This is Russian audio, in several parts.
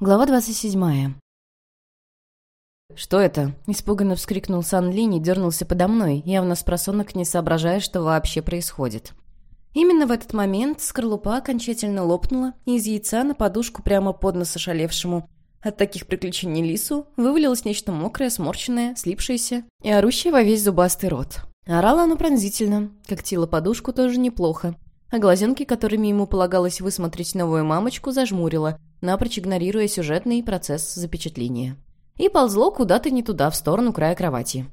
Глава 27. «Что это?» — испуганно вскрикнул Сан Линь и дернулся подо мной, явно с просонок не соображая, что вообще происходит. Именно в этот момент скорлупа окончательно лопнула, и из яйца на подушку прямо под нос ошалевшему. От таких приключений лису вывалилось нечто мокрое, сморщенное, слипшееся и орущее во весь зубастый рот. Орало оно пронзительно, когтило подушку тоже неплохо, а глазенки, которыми ему полагалось высмотреть новую мамочку, зажмурило, напрочь игнорируя сюжетный процесс запечатления. И ползло куда-то не туда, в сторону края кровати.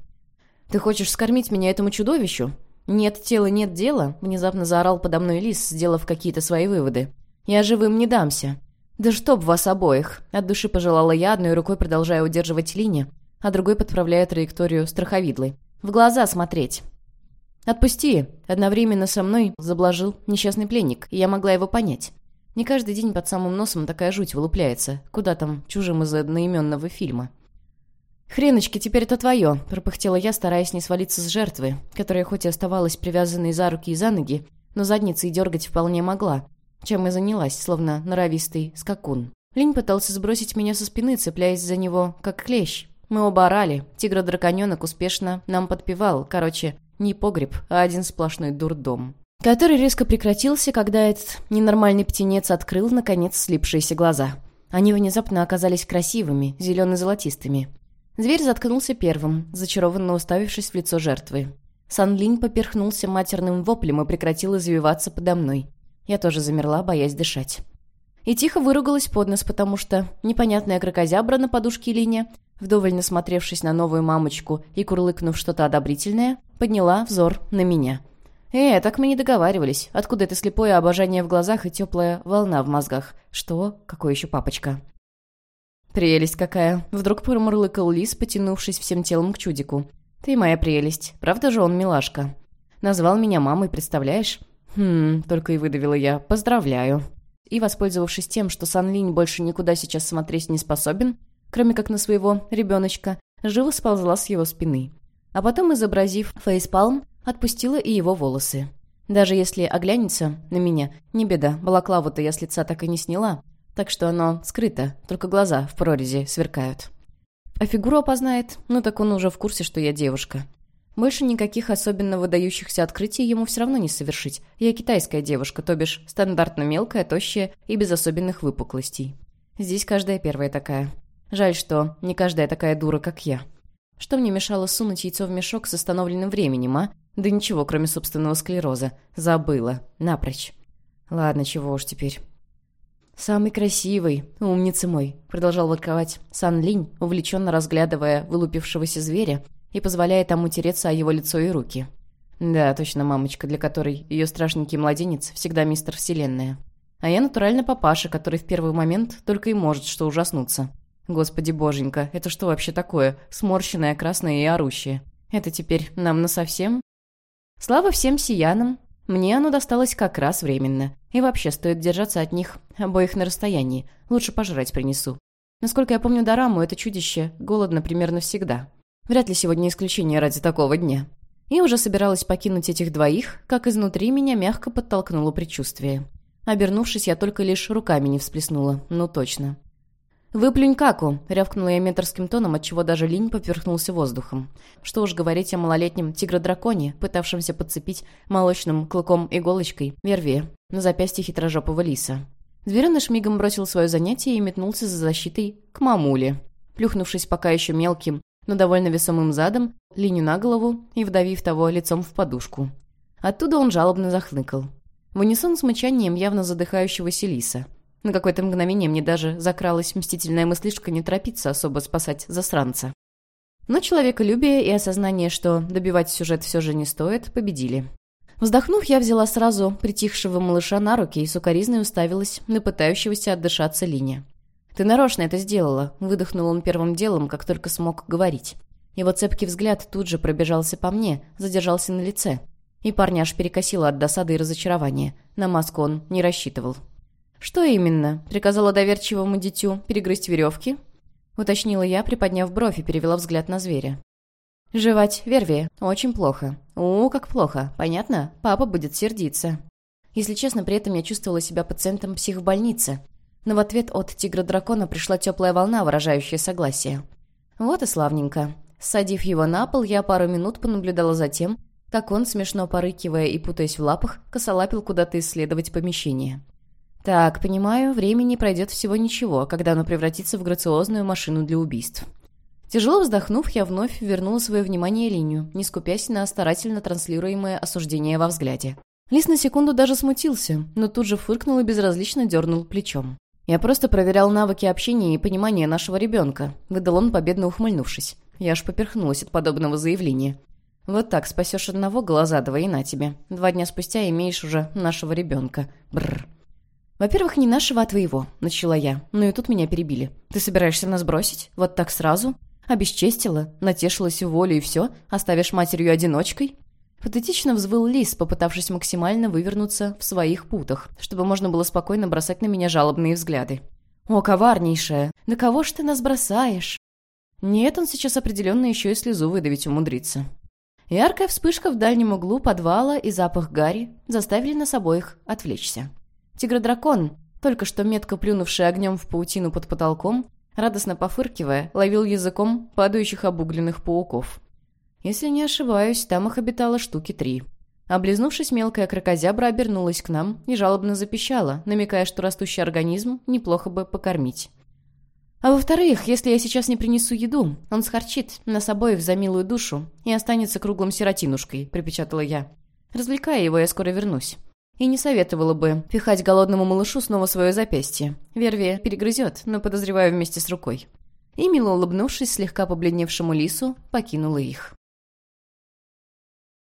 «Ты хочешь скормить меня этому чудовищу?» «Нет тела, нет дела», — внезапно заорал подо мной лис, сделав какие-то свои выводы. «Я живым не дамся». «Да чтоб вас обоих!» — от души пожелала я, одной рукой продолжая удерживать линию, а другой подправляя траекторию страховидлы. «В глаза смотреть!» «Отпусти!» — одновременно со мной заблажил несчастный пленник, и я могла его понять. Не каждый день под самым носом такая жуть вылупляется. Куда там, чужим из одноименного фильма. «Хреночки, теперь это твое», — пропыхтела я, стараясь не свалиться с жертвы, которая хоть и оставалась привязанной за руки и за ноги, но задницей дергать вполне могла, чем и занялась, словно норовистый скакун. Линь пытался сбросить меня со спины, цепляясь за него, как клещ. Мы оба орали. Тигр-драконенок успешно нам подпевал. Короче, не погреб, а один сплошной дурдом который резко прекратился, когда этот ненормальный птенец открыл, наконец, слипшиеся глаза. Они внезапно оказались красивыми, зелено-золотистыми. Зверь заткнулся первым, зачарованно уставившись в лицо жертвы. Сан Линь поперхнулся матерным воплем и прекратил извиваться подо мной. Я тоже замерла, боясь дышать. И тихо выругалась под нос, потому что непонятная крокозябра на подушке Линя, вдоволь насмотревшись на новую мамочку и курлыкнув что-то одобрительное, подняла взор на меня — «Э, так мы не договаривались. Откуда это слепое обожание в глазах и теплая волна в мозгах? Что? Какой еще папочка?» «Прелесть какая!» Вдруг промурлыкал лис, потянувшись всем телом к чудику. «Ты моя прелесть. Правда же он милашка?» «Назвал меня мамой, представляешь?» «Хм...» — только и выдавила я. «Поздравляю». И, воспользовавшись тем, что Сан Линь больше никуда сейчас смотреть не способен, кроме как на своего ребеночка, живо сползла с его спины. А потом, изобразив фейспалм, Отпустила и его волосы. Даже если оглянется на меня, не беда, балаклаву-то я с лица так и не сняла, так что оно скрыто, только глаза в прорези сверкают. А фигуру опознает, ну так он уже в курсе, что я девушка. Больше никаких особенно выдающихся открытий ему все равно не совершить. Я китайская девушка, то бишь стандартно мелкая, тощая и без особенных выпуклостей. Здесь каждая первая такая. Жаль, что не каждая такая дура, как я. Что мне мешало сунуть яйцо в мешок с остановленным временем, а? Да ничего, кроме собственного склероза. Забыла. Напрочь. Ладно, чего уж теперь. «Самый красивый, умница мой», — продолжал ворковать Сан Линь, увлеченно разглядывая вылупившегося зверя и позволяя тому тереться о его лицо и руки. Да, точно мамочка, для которой ее страшненький младенец всегда мистер Вселенная. А я натурально папаша, который в первый момент только и может что ужаснуться. Господи боженька, это что вообще такое? Сморщенное, красное и орущее. Это теперь нам насовсем? Слава всем сиянам. Мне оно досталось как раз временно. И вообще стоит держаться от них обоих на расстоянии. Лучше пожрать принесу. Насколько я помню Дораму, это чудище голодно примерно всегда. Вряд ли сегодня исключение ради такого дня. И уже собиралась покинуть этих двоих, как изнутри меня мягко подтолкнуло предчувствие. Обернувшись, я только лишь руками не всплеснула. Ну точно. «Выплюнь каку!» — рявкнула я метрским тоном, отчего даже линь поперхнулся воздухом. Что уж говорить о малолетнем тигродраконе, пытавшемся подцепить молочным клыком-иголочкой верве на запястье хитрожопого лиса. Звереныш мигом бросил свое занятие и метнулся за защитой к мамуле. Плюхнувшись пока еще мелким, но довольно весомым задом, линию на голову и вдавив того лицом в подушку. Оттуда он жалобно захныкал. В унисон с мычанием явно задыхающегося лиса — на какое-то мгновение мне даже закралась мстительная мыслишка не торопиться особо спасать засранца. Но человеколюбие и осознание, что добивать сюжет все же не стоит, победили. Вздохнув, я взяла сразу притихшего малыша на руки и сукоризной уставилась на пытающегося отдышаться Лине. «Ты нарочно это сделала», — выдохнул он первым делом, как только смог говорить. Его цепкий взгляд тут же пробежался по мне, задержался на лице. И парня аж перекосило от досады и разочарования. На маску он не рассчитывал. «Что именно? Приказала доверчивому дитю перегрызть веревки?» Уточнила я, приподняв бровь и перевела взгляд на зверя. «Жевать верви. Очень плохо. У, как плохо. Понятно? Папа будет сердиться». Если честно, при этом я чувствовала себя пациентом психбольницы. но в ответ от тигра-дракона пришла теплая волна, выражающая согласие. Вот и славненько. Садив его на пол, я пару минут понаблюдала за тем, как он, смешно порыкивая и путаясь в лапах, косолапил куда-то исследовать помещение. Так, понимаю, времени пройдет всего ничего, когда оно превратится в грациозную машину для убийств. Тяжело вздохнув, я вновь вернула свое внимание линию, не скупясь на старательно транслируемое осуждение во взгляде. Лис на секунду даже смутился, но тут же фыркнул и безразлично дернул плечом. «Я просто проверял навыки общения и понимания нашего ребенка», — выдал он, победно ухмыльнувшись. Я аж поперхнулась от подобного заявления. «Вот так спасешь одного, глаза двои на тебе. Два дня спустя имеешь уже нашего ребенка. Бррр». «Во-первых, не нашего, а твоего», — начала я. Ну и тут меня перебили. «Ты собираешься нас бросить? Вот так сразу?» Обесчестила, натешилась волю и все, оставишь матерью-одиночкой? Патетично взвыл лис, попытавшись максимально вывернуться в своих путах, чтобы можно было спокойно бросать на меня жалобные взгляды. «О, коварнейшая! Да кого ж ты нас бросаешь?» Нет, он сейчас определенно еще и слезу выдавить умудрится. Яркая вспышка в дальнем углу подвала и запах гари заставили нас обоих отвлечься. Тигр-дракон, только что метко плюнувший огнем в паутину под потолком, радостно пофыркивая, ловил языком падающих обугленных пауков. Если не ошибаюсь, там их обитало штуки три. Облизнувшись, мелкая крокозябра обернулась к нам и жалобно запищала, намекая, что растущий организм неплохо бы покормить. А во-вторых, если я сейчас не принесу еду, он схарчит нас обоих за милую душу и останется круглым сиротинушкой, припечатала я. Развлекая его, я скоро вернусь. И не советовала бы пихать голодному малышу снова свое запястье. Верви перегрызет, но подозреваю вместе с рукой. И, мило улыбнувшись слегка побледневшему лису, покинула их.